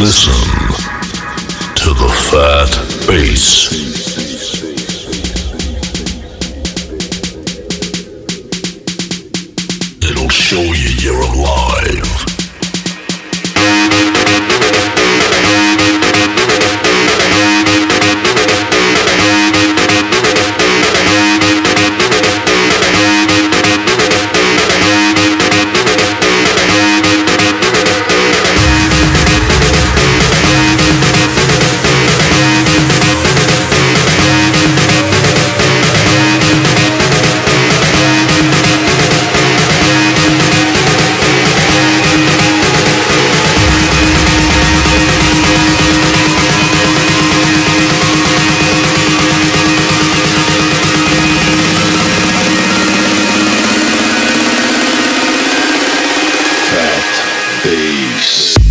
listen to the fat bass. It'll show you you're alive. Bass.